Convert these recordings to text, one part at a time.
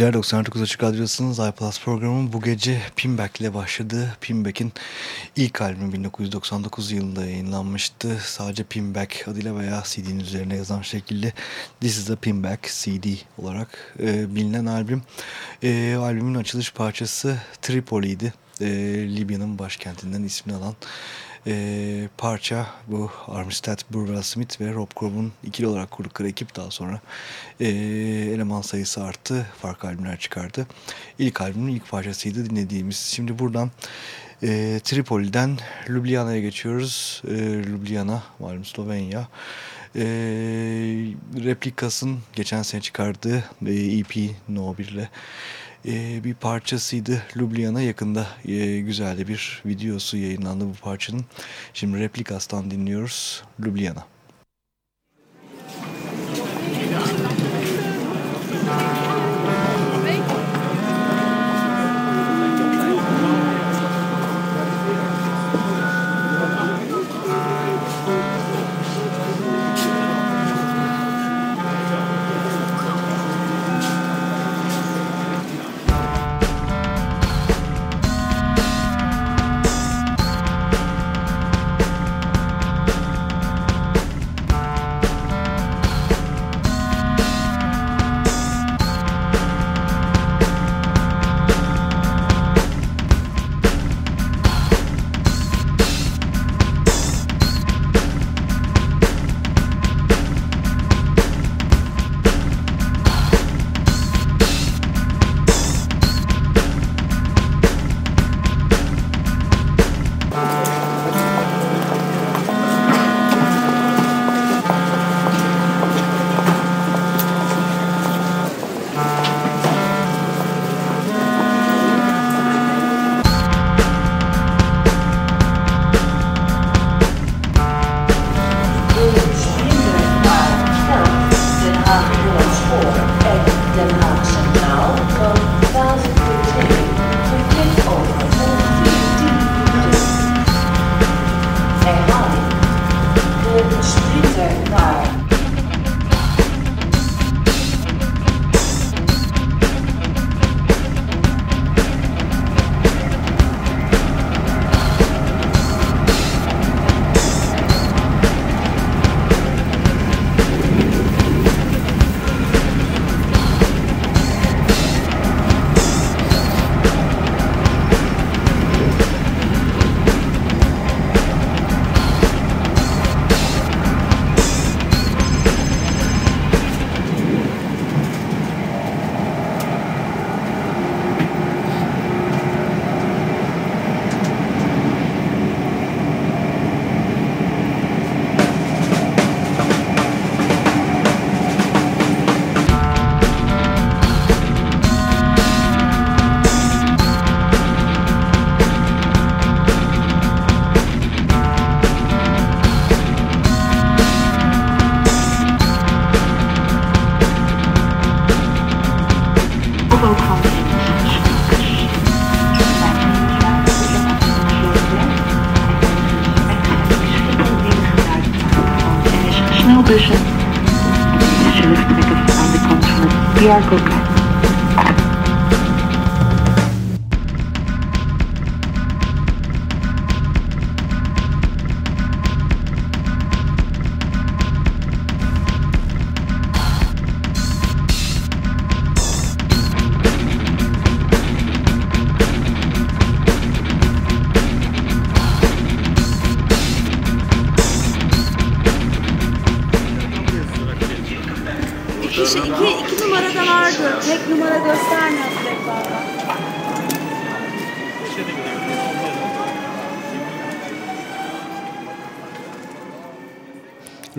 geceler 99 Açık Radyosu'nun iPlus programı bu gece Pinback ile başladı. Pinback'in ilk albümü 1999 yılında yayınlanmıştı. Sadece Pinback adıyla veya CD'nin üzerine yazan şekilde This is a Pinback CD olarak e, bilinen albüm. E, albümün açılış parçası Tripoli'ydi. E, Libya'nın başkentinden ismini alan e, parça bu Armistead Burwell Smith ve Rob Grove'un ikili olarak kurdukları ekip daha sonra e, eleman sayısı arttı. Farklı albümler çıkardı. İlk albümün ilk parçasıydı dinlediğimiz. Şimdi buradan e, Tripoli'den Ljubljana'ya geçiyoruz. E, Ljubljana malum Slovenya. E, Replikas'ın geçen sene çıkardığı e, EP No 1 ile e, bir parçasıydı. Ljubljana yakında e, güzel bir videosu yayınlandı bu parçanın. Şimdi Replikas'tan dinliyoruz. Ljubljana.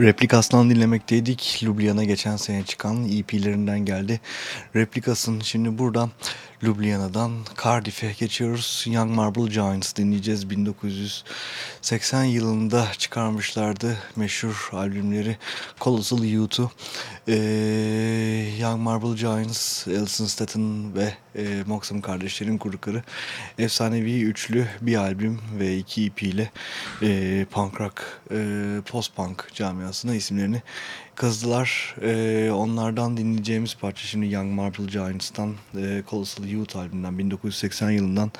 Replikas'tan dinlemekteydik. Ljubljana geçen sene çıkan EP'lerinden geldi. Replikas'ın şimdi buradan Ljubljana'dan Cardiff'e geçiyoruz. Young Marble Giants dinleyeceğiz. 1980 yılında çıkarmışlardı meşhur albümleri Colossal Youth'u. Ee, Young Marble Giants, Alison Staten ve e, Moxham kardeşlerin kurdukları efsanevi üçlü bir albüm ve iki EP ile e, punk rock, e, post punk camiasına isimlerini kazıdılar. E, onlardan dinleyeceğimiz parça şimdi Young Marble Giants'tan e, Colossal Youth albümünden 1980 yılından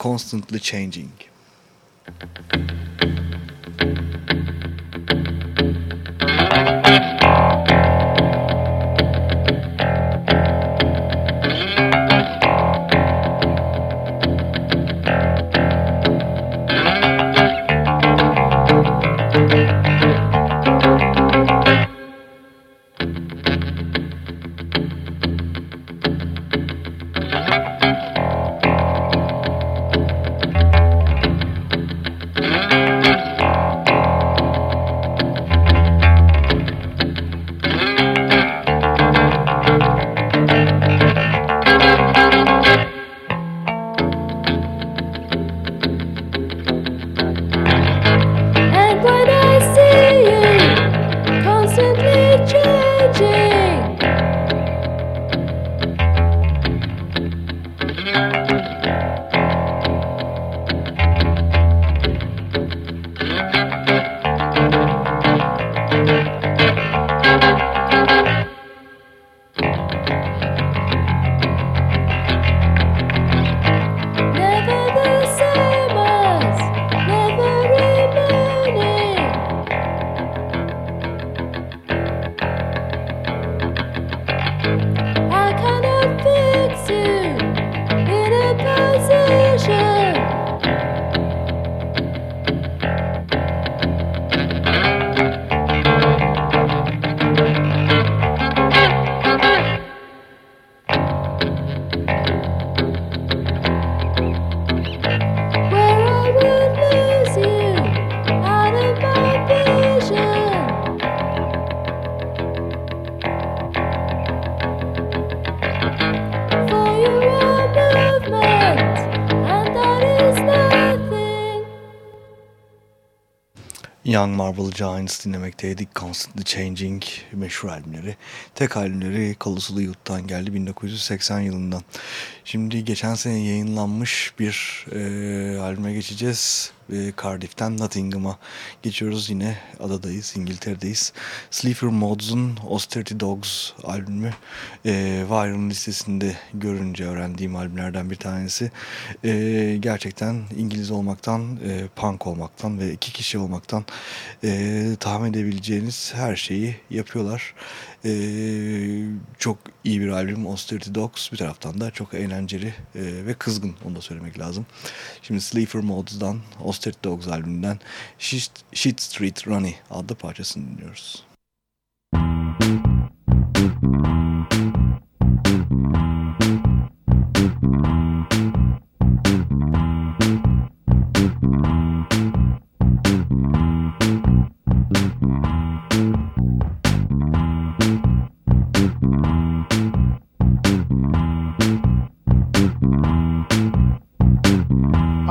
Constantly Changing. Young Marble Giants dinlemekteydik. Constantly Changing meşhur albümleri. Tek albümleri Colossal Youth'tan geldi 1980 yılından. Şimdi geçen sene yayınlanmış bir e, albüme geçeceğiz e, Cardiff'ten Nottingham'a geçiyoruz. Yine adadayız, İngiltere'deyiz. Sleeper Mods'un Austerity Dogs albümü e, Viron listesinde görünce öğrendiğim albümlerden bir tanesi. E, gerçekten İngiliz olmaktan, e, punk olmaktan ve iki kişi olmaktan e, tahmin edebileceğiniz her şeyi yapıyorlar. Ee, çok iyi bir albüm Austerity Dogs bir taraftan da çok eğlenceli e, ve kızgın onu da söylemek lazım. Şimdi Sleeper Mods'dan Austerity Dogs albümünden Shit, Street Runny adlı parçasını dinliyoruz.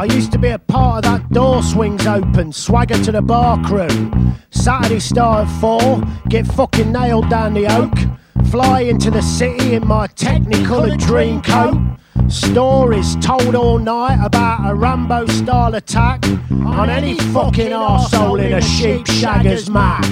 I used to be a part of that door swings open, swagger to the bar crew. Saturday start at four, get fucking nailed down the oak. Fly into the city in my technicolor dream coat. Stories told all night about a Rambo style attack on any fucking arsehole in a sheep shagger's mat.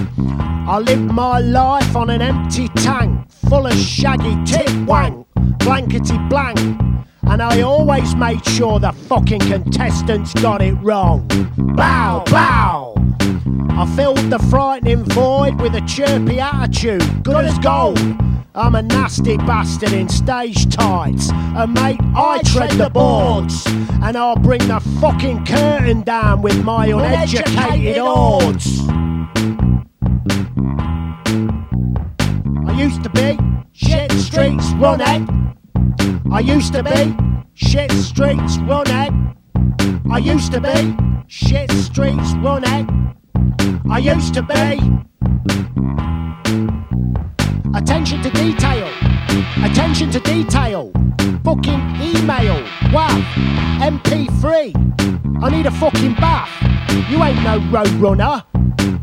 I lived my life on an empty tank full of shaggy tip wank, blankety blank and I always made sure the fucking contestants got it wrong. Bow, bow! I filled the frightening void with a chirpy attitude, good as gold. I'm a nasty bastard in stage tights, and mate, I tread the boards, and I'll bring the fucking curtain down with my uneducated hordes. I used to be shit streets running. I used to be shit streets running. I used to be shit streets running. I used to be. Attention to detail. Attention to detail. Fucking email. Wow. MP3. I need a fucking bath. You ain't no road runner.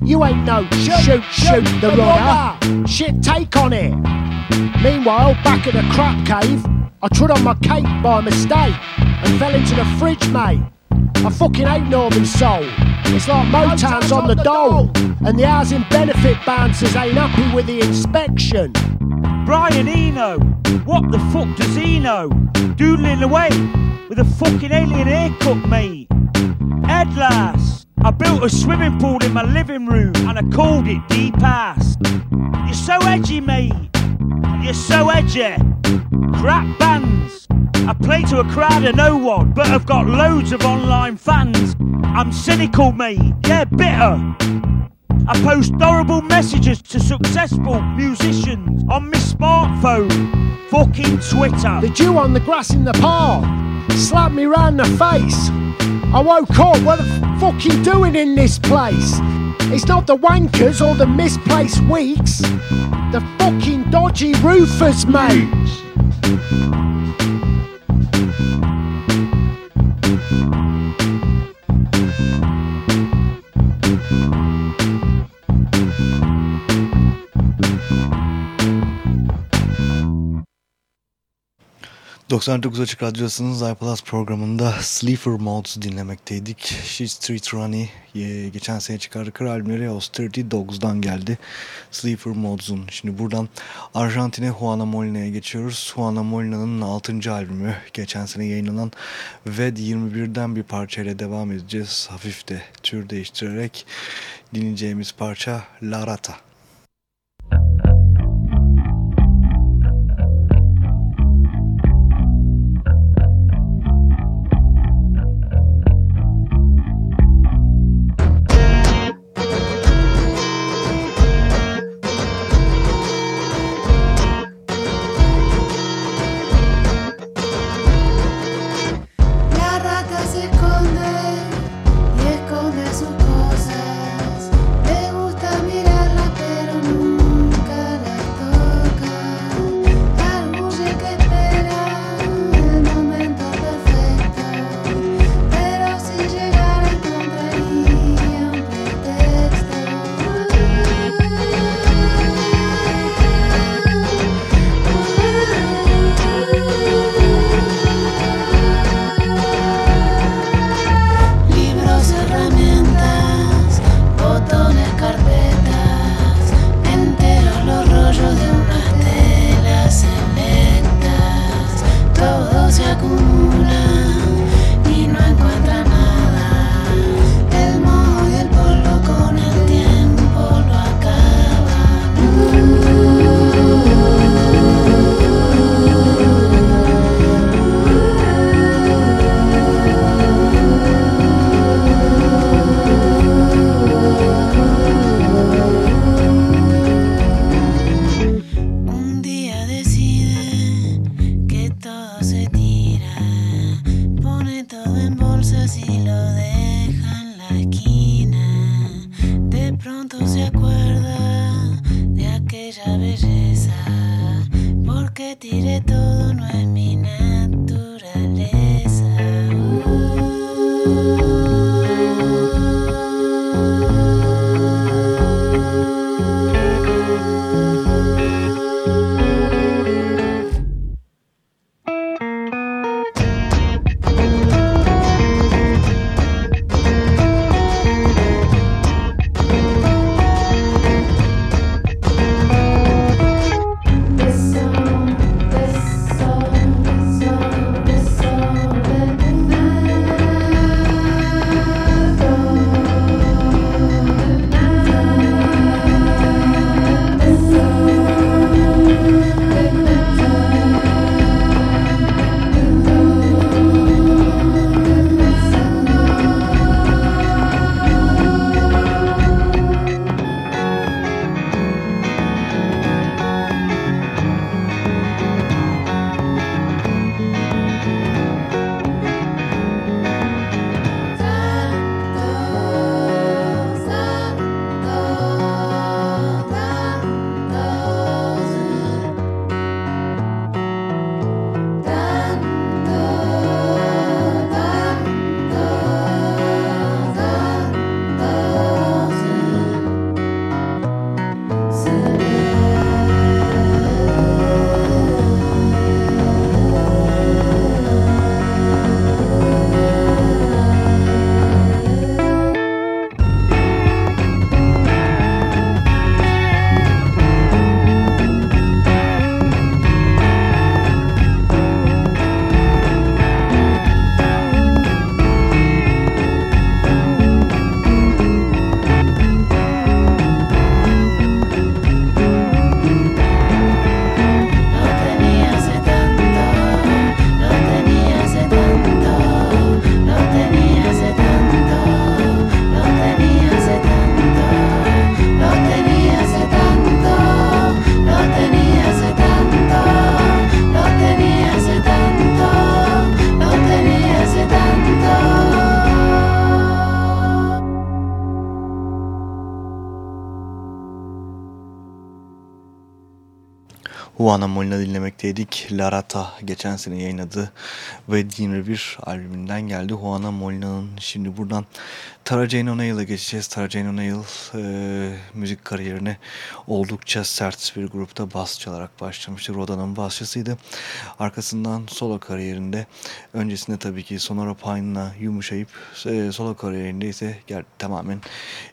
You ain't no shoot, shoot, shoot the runner. Shit, take on it. Meanwhile, back at the crap cave, I trod on my cape by mistake and fell into the fridge, mate. I fucking hate Northern Soul. It's like Motown's on the dole, and the housing benefit bouncers ain't happy with the inspection. Brian Eno, what the fuck does he know? Doodling away with a fucking alien haircut, mate. Ed lass, I built a swimming pool in my living room and I called it Deep Ass. You're so edgy, mate. You're so edgy. Crap bands. I play to a crowd of no one, but I've got loads of online fans. I'm cynical, mate. Yeah, bitter. I post horrible messages to successful musicians on my smartphone. Fucking Twitter. The Jew on the grass in the park slapped me round the face. I woke up, what the fuck you doing in this place? It's not the wankers or the misplaced weeks, the fucking dodgy roofers, mate. ...99 Açık Radyosu'nun iPlus programında Sleeper Modes dinlemekteydik. She's Street Runny geçen sene çıkardıkları albümleri Austerity Dogs'dan geldi. Sleeper Modes'un. Şimdi buradan Arjantin'e Juana Molina'ya geçiyoruz. Juana Molina'nın 6. albümü geçen sene yayınlanan VED 21'den bir parçayla devam edeceğiz. Hafif de tür değiştirerek dinleyeceğimiz parça La Rata. Juana Molina dinlemekteydik. Larata geçen sene yayınladı ve Dean bir albümünden geldi. Juana Molina'nın şimdi buradan Tara Jane O'Neill'a geçeceğiz. Tara Jane O'Neill e, müzik kariyerine oldukça sert bir grupta bas çalarak başlamıştı. Roda'nın basçısıydı. Arkasından solo kariyerinde öncesinde tabii ki Sonora Pine'la yumuşayıp e, solo kariyerinde ise gel, tamamen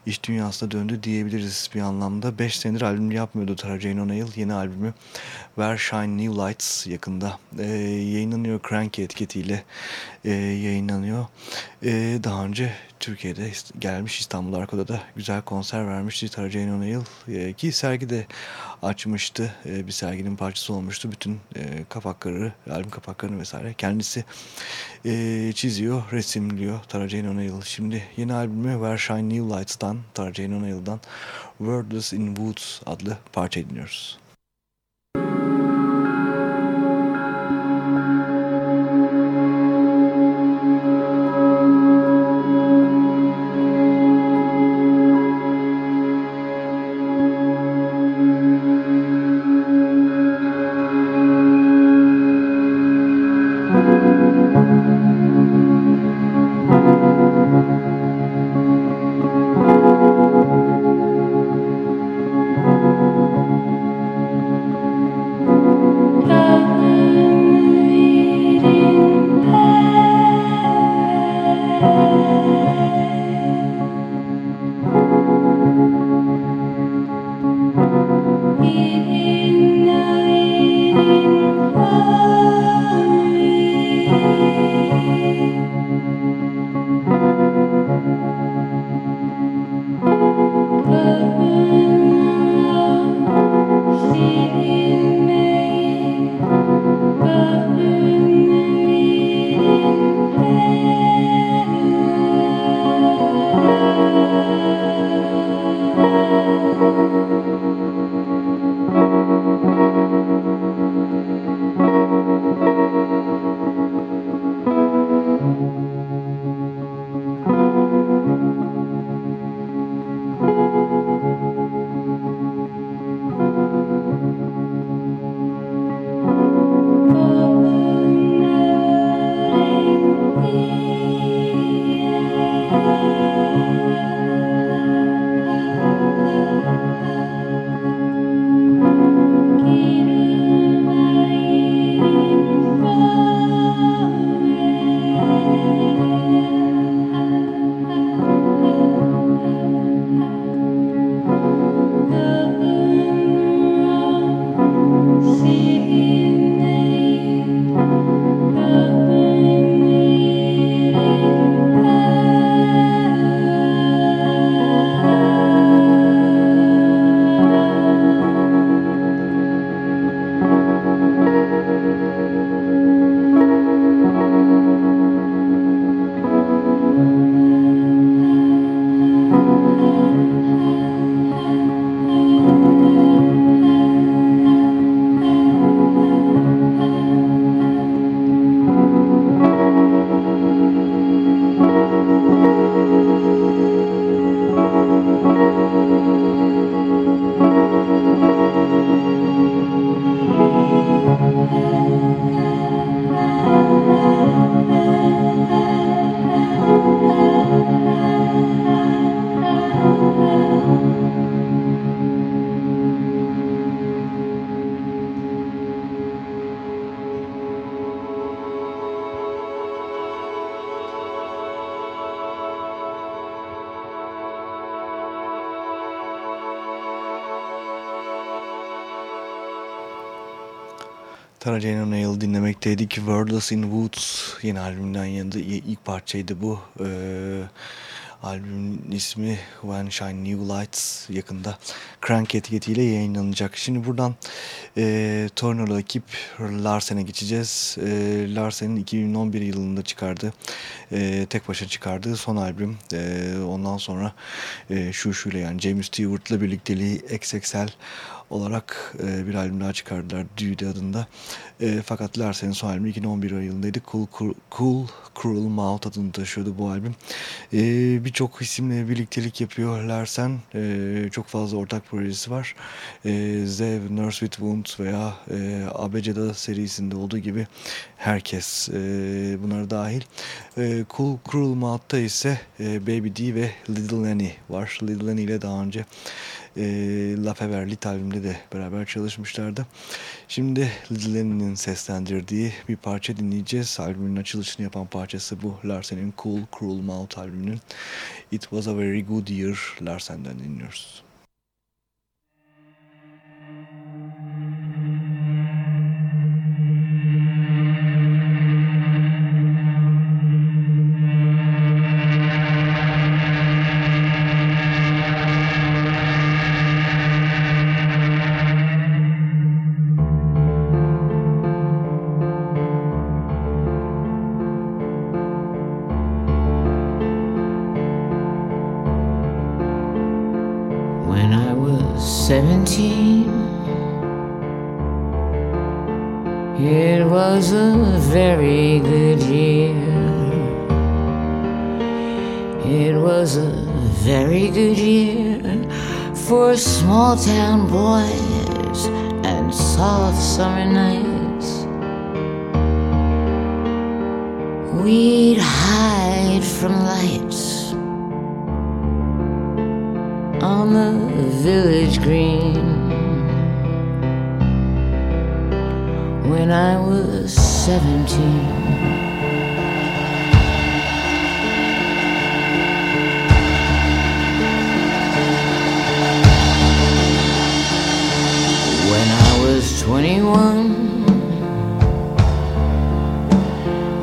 iş dünyasına döndü diyebiliriz bir anlamda. 5 senedir albüm yapmıyordu Tara Jane O'Neill. Yeni albümü Where Shine New Lights yakında e, yayınlanıyor. Cranky etiketiyle e, yayınlanıyor. E, daha önce Türkiye'de gelmiş İstanbul Arkada da güzel konser vermişti Tara Jane O'Neill e, ki sergi de açmıştı. E, bir serginin parçası olmuştu. Bütün e, kapakları, albüm kapaklarını vesaire kendisi e, çiziyor, resimliyor Tara Jane O'Neill. Şimdi yeni albümü Where Shine New Lights'tan Tara Jane O'Neill'dan Wordless in Woods adlı parça dinliyoruz. Tara Jane O'Neill dinlemekteydik. Wordless in Woods yeni albümünden yanında ilk parçaydı bu. Ee, albümün ismi When Shine New Lights yakında Crank etiketiyle yayınlanacak. Şimdi buradan e, Tornado ekip Larsen'e geçeceğiz. E, Larsen'in 2011 yılında çıkardığı, e, tek başına çıkardığı son albüm. E, ondan sonra e, şu şuyla yani James Stewart'la birlikteliği XXL olarak e, bir albüm daha çıkardılar Dude adında. E, fakat Larsen'in son albümü 2011 yılındaydı. Cool, cool, cool Cruel Mouth adını taşıyordu bu albüm. E, Birçok isimle birliktelik yapıyor Larsen. E, çok fazla ortak projesi var. E, Zev, Nurse with Wounds veya e, Abeceda serisinde olduğu gibi herkes e, bunlara dahil. E, cool Cruel Mouth'ta ise e, Baby D ve Little Annie var. Little Annie ile daha önce e, La Feverlit albümde de beraber çalışmışlardı. Şimdi Annie'nin seslendirdiği bir parça dinleyeceğiz. Albümün açılışını yapan parçası bu. Larsen'in Cool Cruel Mouth albümünün It Was A Very Good Year Larsen'den dinliyoruz. 17, it was a very good year. It was a very good year for small town boys and soft summer nights. We'd hide from lights on the village green when I was seventeen. When I was 21,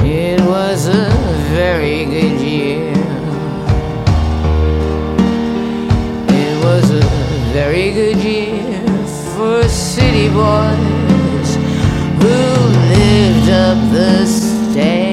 it was a very good very good year for city boys who lived up the stairs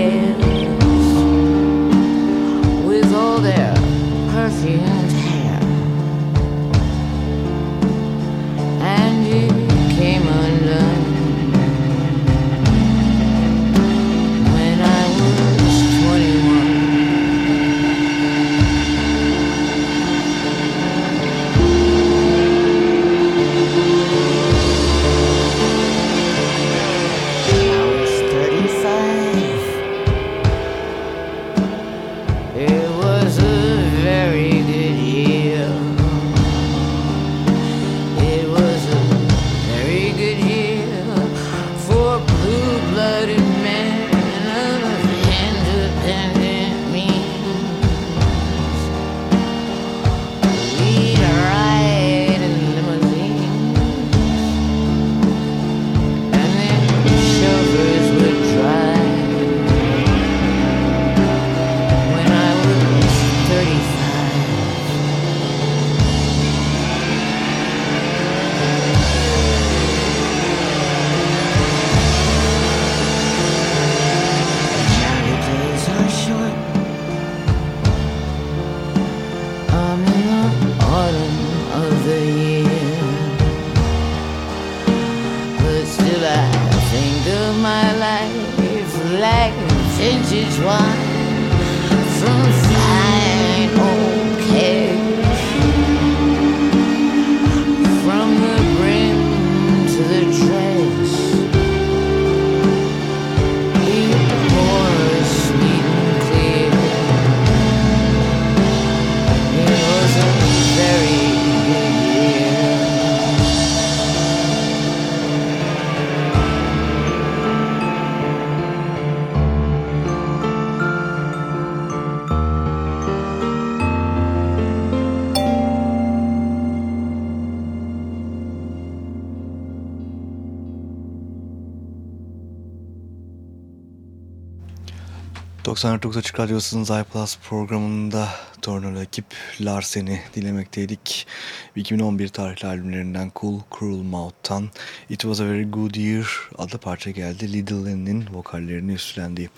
...99 Açık Radyosu'nun iPlus programında Nocturnal ekip Larsen'i dinlemekteydik. 2011 tarihli albümlerinden Cool Cruel Mouth'tan It Was A Very Good Year adlı parça geldi. Little Len'in vokallerini üstlendiği.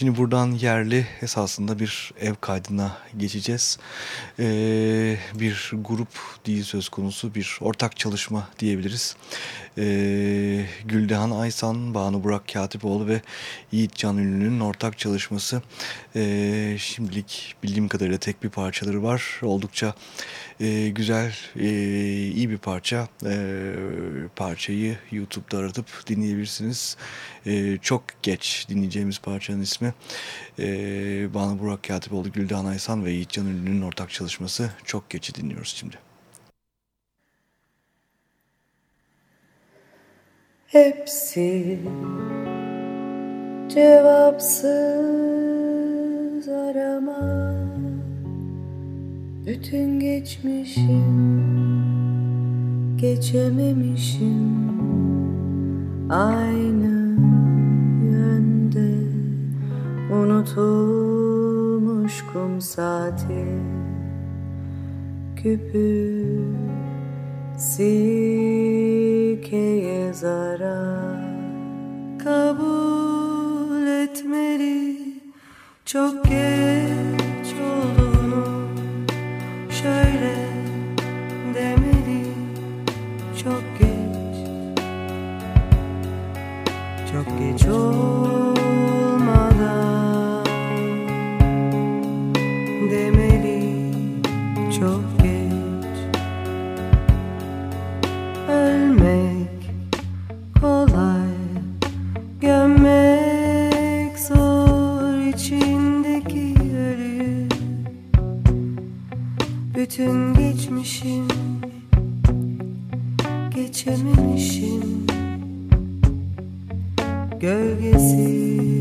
Şimdi buradan yerli esasında bir ev kaydına geçeceğiz. Ee, bir grup değil söz konusu bir ortak çalışma diyebiliriz. Ee, Güldehan Aysan, Banu Burak Katipoğlu ve Yiğit Can Ünlü'nün ortak çalışması. Ee, şimdilik bildiğim kadarıyla tek bir parçaları var. Oldukça e, güzel, e, iyi bir parça. E, parçayı YouTube'da aratıp dinleyebilirsiniz. E, çok geç dinleyeceğimiz parçanın ismi. E, Banu Burak Katipoğlu, Güldehan Aysan ve Yiğit Can Ünlü'nün ortak çalışması. Çok geçi dinliyoruz şimdi. Hepsi cevapsız arama Bütün geçmişim geçememişim Aynı unutulmuş kum saati Küpü Sikeye zarar. Kabul etmeli Çok geç olduğunu Şöyle demeli Çok geç. Çok geç olmadan Geçememişim. Gölgesi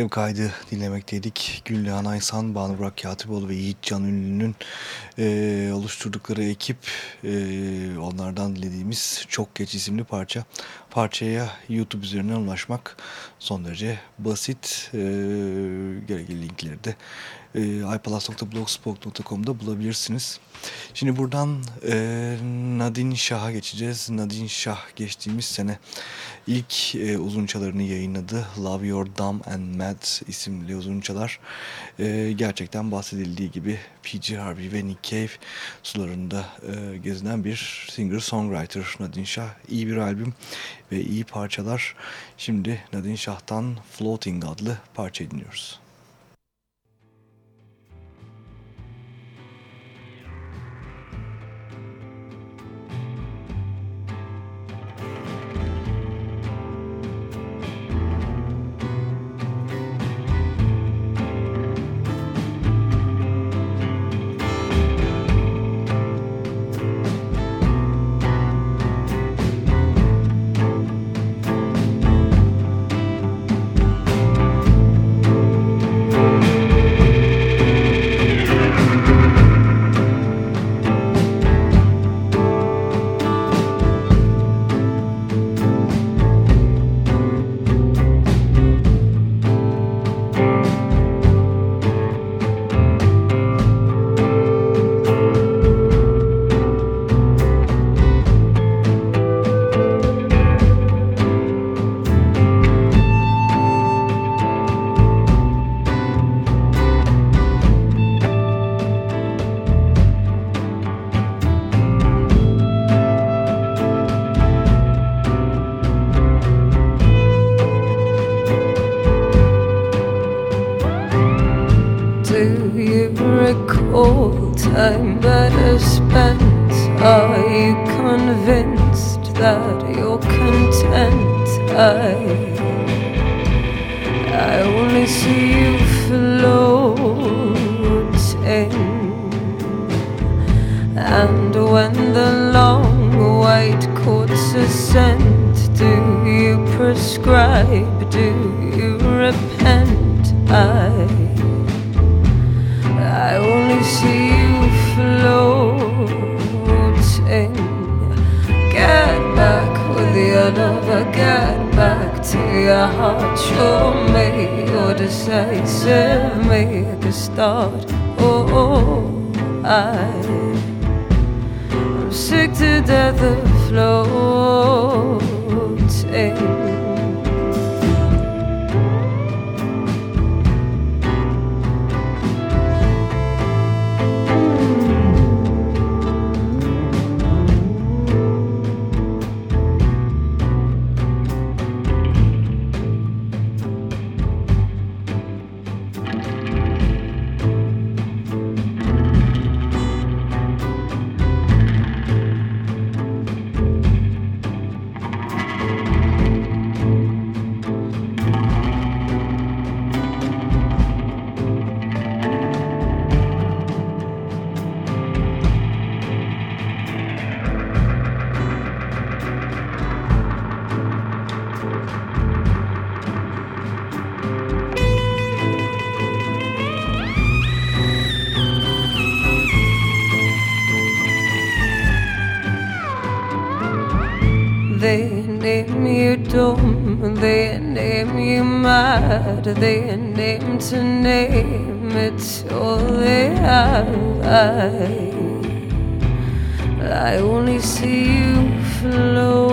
ev kaydı dinlemekteydik. Gülnihan Aysan, Banu Burak Katipoğlu ve Yiğit Can Ünlü'nün e, oluşturdukları ekip e, onlardan dinlediğimiz Çok Geç isimli parça. Parçaya YouTube üzerinden ulaşmak son derece basit. E, gerekli linkleri de e, ipalas.blogspot.com'da bulabilirsiniz. Şimdi buradan e, Nadine Şah'a geçeceğiz. Nadine Şah geçtiğimiz sene ilk e, uzunçalarını yayınladı. Love Your Dumb and Mad isimli uzunçalar. E, gerçekten bahsedildiği gibi P.G. Harvey ve Nick Cave sularında e, gezinen bir singer-songwriter Nadine Şah. İyi bir albüm ve iyi parçalar. Şimdi Nadine Şah'tan Floating adlı parça dinliyoruz. They name to name, it's all they have. I, I only see you flow.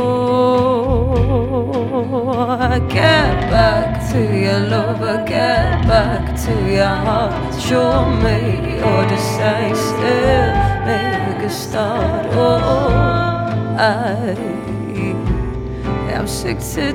Get back to your lover, get back to your heart. Show me you're decisive, make a start. Oh, I. I'm sick to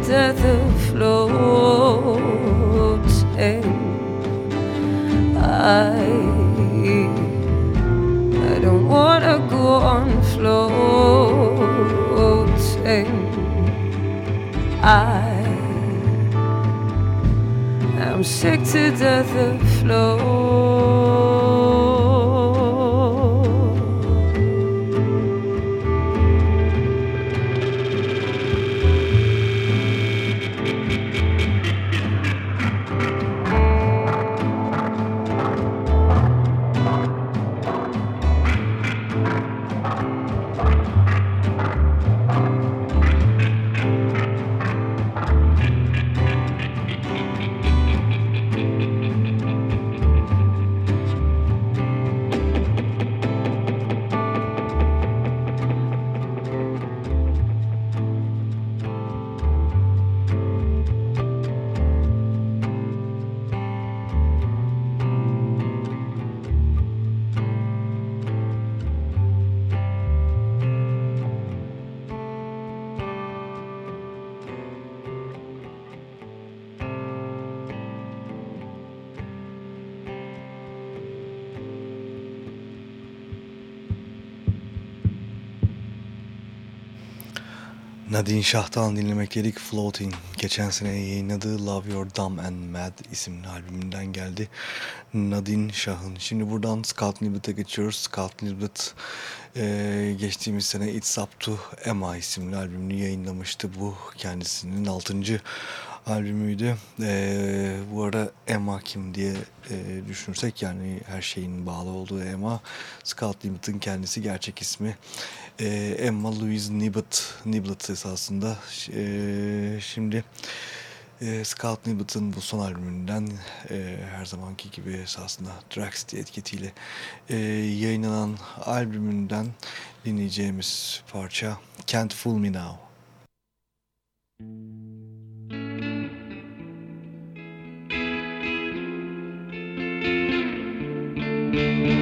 Nadine Şah'tan dinlemek Floating. Geçen sene yayınladığı Love Your Dumb and Mad isimli albümünden geldi. Nadine Şah'ın. Şimdi buradan Scott Niblett'e geçiyoruz. Scott Niblett e, geçtiğimiz sene It's Up To Emma isimli albümünü yayınlamıştı. Bu kendisinin 6. albümüydü. E, bu ara Emma kim diye e, düşünürsek yani her şeyin bağlı olduğu Emma. Scott Niblett'ın kendisi gerçek ismi e, Emma Louise Nibbett, Nibbett esasında e, şimdi e, Scout Nibbett'ın bu son albümünden e, her zamanki gibi esasında Drax diye etiketiyle e, yayınlanan albümünden dinleyeceğimiz parça Can't Fool Me Now. Müzik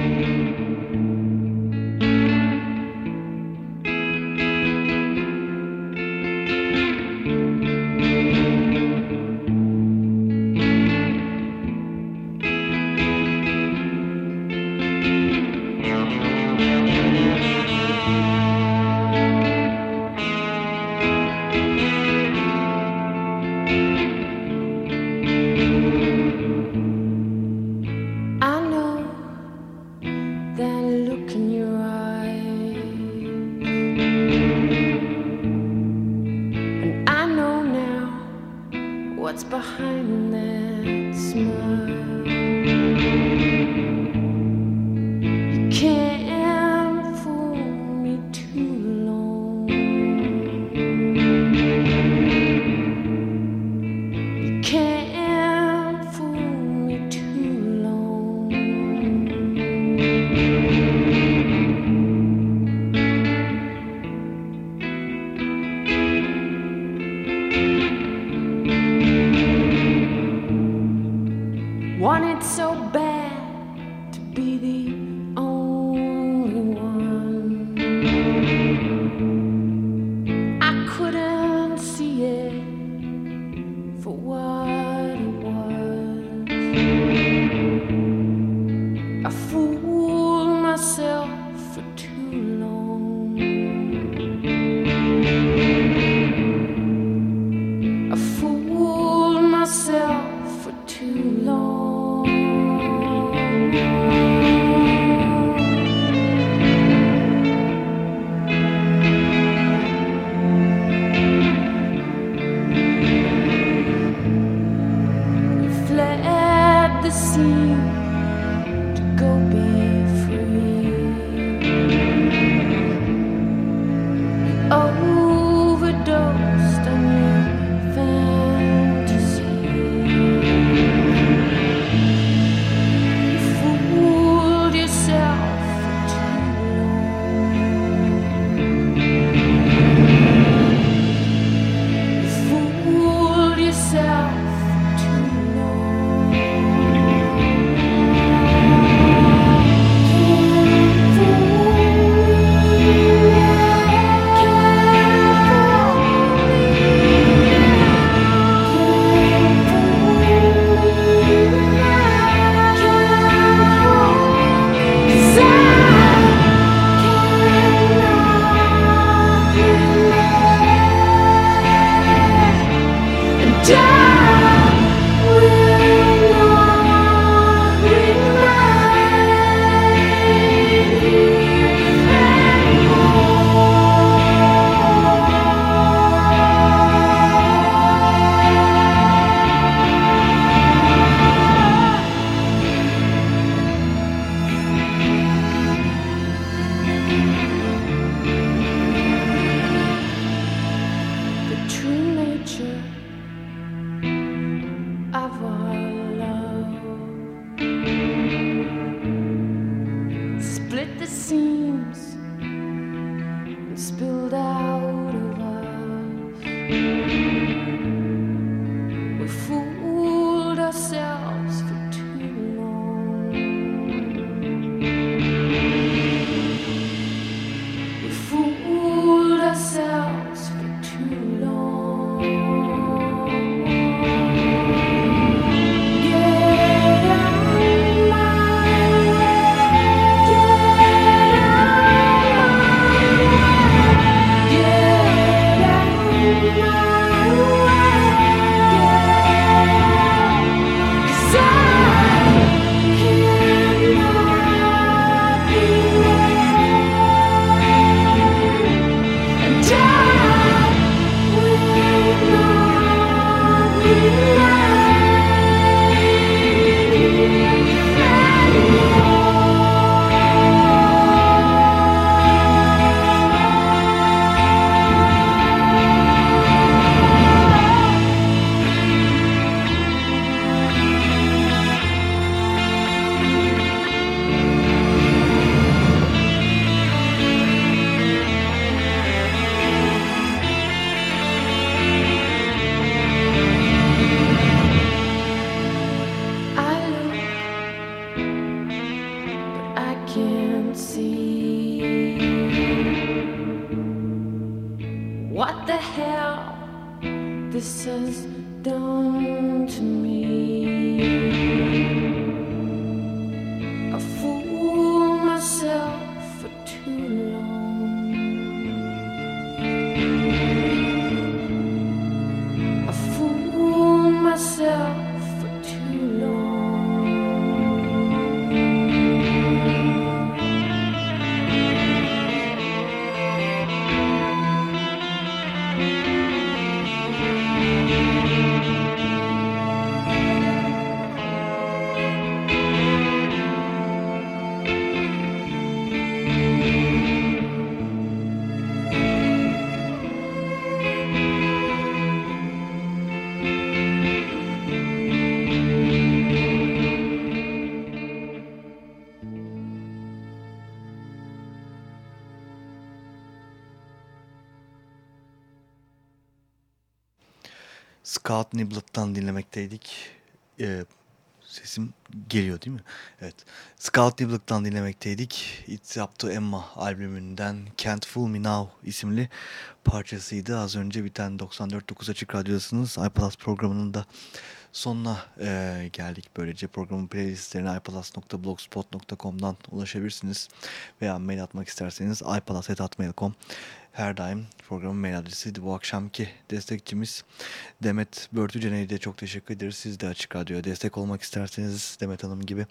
Scott Niblett'tan dinlemekteydik. Ee, sesim geliyor değil mi? Evet. Scott Niblett'tan dinlemekteydik. It's Up to Emma albümünden Can't Fool Me Now isimli parçasıydı. Az önce biten 94.9 Açık Radyo'dasınız. iPlus programının da sonuna e, geldik. Böylece programın playlistlerine iPlus.blogspot.com'dan ulaşabilirsiniz. Veya mail atmak isterseniz iPlus.mail.com her daim programın mail adresiydi. Bu akşamki destekçimiz Demet Börtücene'ye de çok teşekkür ederiz. Siz de Açık Radyo'ya destek olmak isterseniz Demet Hanım gibi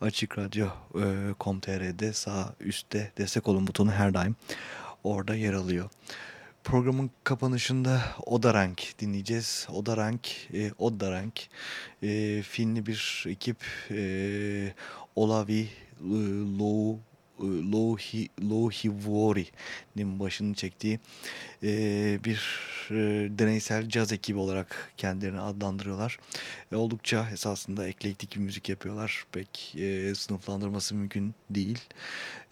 Açık Radyo.com.tr'de sağ üstte destek olun butonu her daim orada yer alıyor. Programın kapanışında Oda Rank dinleyeceğiz. Oda Rank, e, Oda Rank e, Finli bir ekip e, Olavi e, Low Lohi, Lohivori'nin başını çektiği e, bir e, deneysel caz ekibi olarak kendilerini adlandırıyorlar. E, oldukça esasında eklektik bir müzik yapıyorlar. Pek e, sınıflandırması mümkün değil.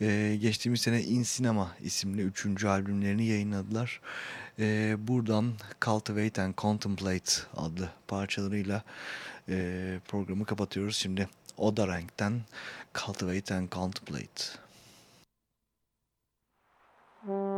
E, geçtiğimiz sene In Cinema isimli üçüncü albümlerini yayınladılar. E, buradan Cultivate and Contemplate adlı parçalarıyla e, programı kapatıyoruz. Şimdi Oda Rank'ten Cultivate and Contemplate. Mm-hmm.